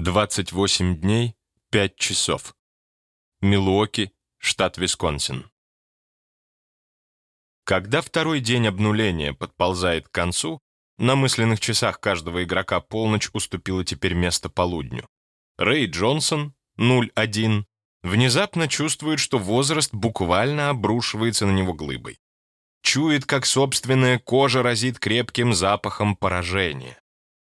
28 дней, 5 часов. Милуоки, штат Висконсин. Когда второй день обнуления подползает к концу, на мысленных часах каждого игрока полночь уступила теперь место полудню. Рэй Джонсон, 0-1, внезапно чувствует, что возраст буквально обрушивается на него глыбой. Чует, как собственная кожа разит крепким запахом поражения.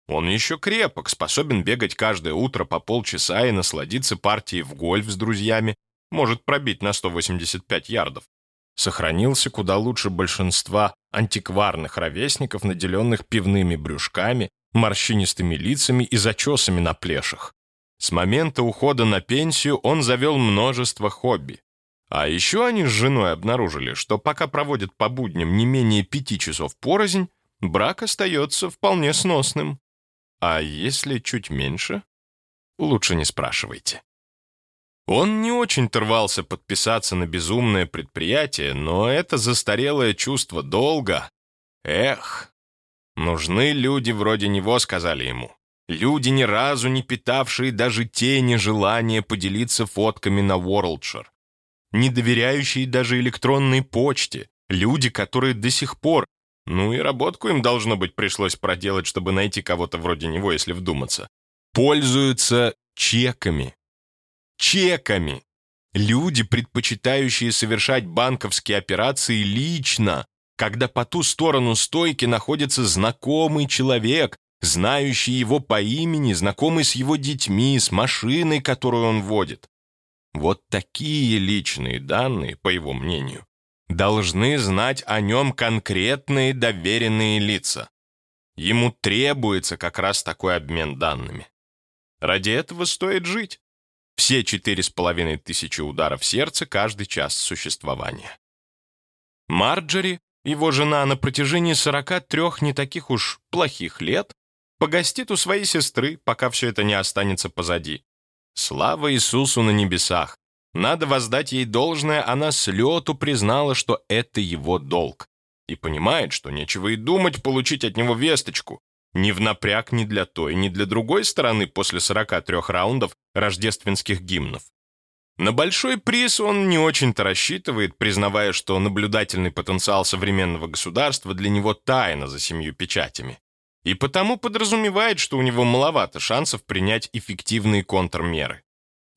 Он еще крепок, способен бегать каждое утро по полчаса и насладиться партией в гольф с друзьями, может пробить на 185 ярдов. Сохранился куда лучше большинства антикварных ровесников, наделенных пивными брюшками, морщинистыми лицами и зачесами на плешах. С момента ухода на пенсию он завел множество хобби. А еще они с женой обнаружили, что пока проводят по будням не менее пяти часов порознь, брак остается вполне сносным. А если чуть меньше? Лучше не спрашивайте. Он не очень рвался подписаться на безумное предприятие, но это застарелое чувство долга... Эх, нужны люди вроде него, сказали ему. Люди, ни разу не питавшие даже тени желания поделиться фотками на Worldshire. Не доверяющие даже электронной почте. Люди, которые до сих пор ну и работку им, должно быть, пришлось проделать, чтобы найти кого-то вроде него, если вдуматься. Пользуются чеками. Чеками. Люди, предпочитающие совершать банковские операции лично, когда по ту сторону стойки находится знакомый человек, знающий его по имени, знакомый с его детьми, с машиной, которую он водит. Вот такие личные данные, по его мнению, должны знать о нем конкретные доверенные лица. Ему требуется как раз такой обмен данными. Ради этого стоит жить. Все четыре с половиной тысячи ударов сердца каждый час существования. Марджери, его жена, на протяжении 43 не таких уж плохих лет, погостит у своей сестры, пока все это не останется позади. Слава Иисусу на небесах! Надо воздать ей должное, она с лету признала, что это его долг. И понимает, что нечего и думать получить от него весточку. Ни в напряг ни для той, ни для другой стороны после 43 раундов рождественских гимнов. На большой приз он не очень-то рассчитывает, признавая, что наблюдательный потенциал современного государства для него тайна за семью печатями. И потому подразумевает, что у него маловато шансов принять эффективные контрмеры.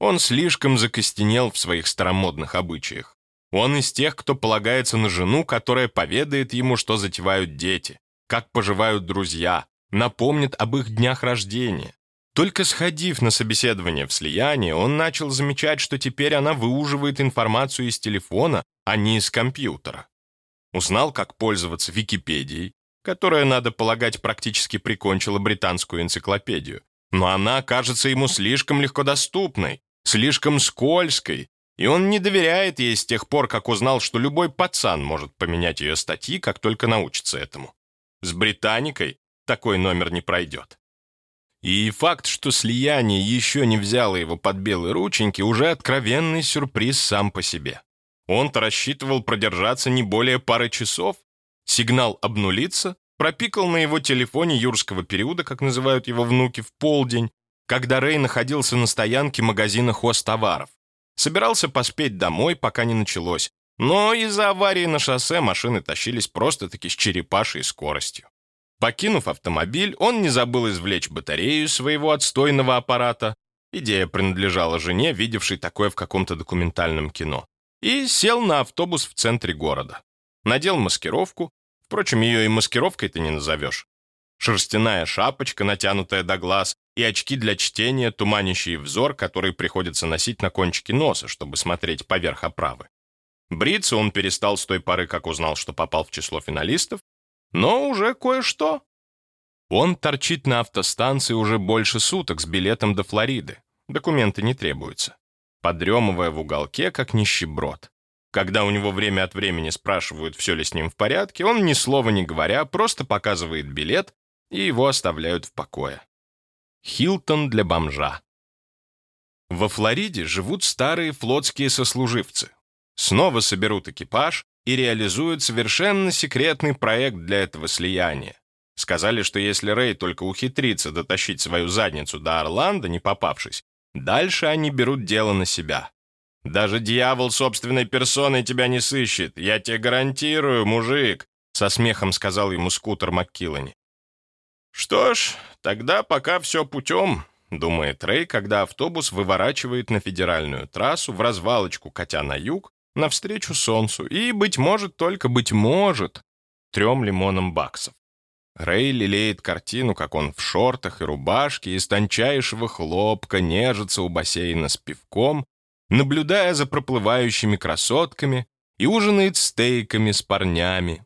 Он слишком закостенел в своих старомодных обычаях. Он из тех, кто полагается на жену, которая поведает ему, что затевают дети, как поживают друзья, напомнит об их днях рождения. Только сходив на собеседование в слияние, он начал замечать, что теперь она выуживает информацию из телефона, а не из компьютера. Узнал, как пользоваться Википедией, которая, надо полагать, практически прикончила британскую энциклопедию. Но она кажется ему слишком легкодоступной, слишком скользкой, и он не доверяет ей с тех пор, как узнал, что любой пацан может поменять ее статьи, как только научится этому. С британикой такой номер не пройдет. И факт, что слияние еще не взяло его под белые рученьки, уже откровенный сюрприз сам по себе. Он-то рассчитывал продержаться не более пары часов. Сигнал обнулится, пропикал на его телефоне юрского периода, как называют его внуки, в полдень, когда Рэй находился на стоянке магазина хозтоваров. Собирался поспеть домой, пока не началось, но из-за аварии на шоссе машины тащились просто-таки с черепашей скоростью. Покинув автомобиль, он не забыл извлечь батарею своего отстойного аппарата, идея принадлежала жене, видевшей такое в каком-то документальном кино, и сел на автобус в центре города. Надел маскировку, впрочем, ее и маскировкой ты не назовешь. Шерстяная шапочка, натянутая до глаз, и очки для чтения, туманящие взор, который приходится носить на кончике носа, чтобы смотреть поверх оправы. Бриться он перестал с той поры, как узнал, что попал в число финалистов, но уже кое-что. Он торчит на автостанции уже больше суток с билетом до Флориды. Документы не требуются. Подремывая в уголке, как нищеброд. Когда у него время от времени спрашивают, все ли с ним в порядке, он ни слова не говоря, просто показывает билет, и его оставляют в покое. Хилтон для бомжа. Во Флориде живут старые флотские сослуживцы. Снова соберут экипаж и реализуют совершенно секретный проект для этого слияния. Сказали, что если Рэй только ухитрится дотащить свою задницу до Орландо, не попавшись, дальше они берут дело на себя. Даже дьявол собственной персоной тебя не сыщет, я тебе гарантирую, мужик, со смехом сказал ему скутер МакКиллани. Что ж, тогда пока все путем, думает Рэй, когда автобус выворачивает на федеральную трассу в развалочку, катя на юг, навстречу солнцу, и, быть может, только быть может, трем лимонам баксов. Рэй лелеет картину, как он в шортах и рубашке из тончайшего хлопка нежится у бассейна с пивком, наблюдая за проплывающими красотками и ужинает стейками с парнями,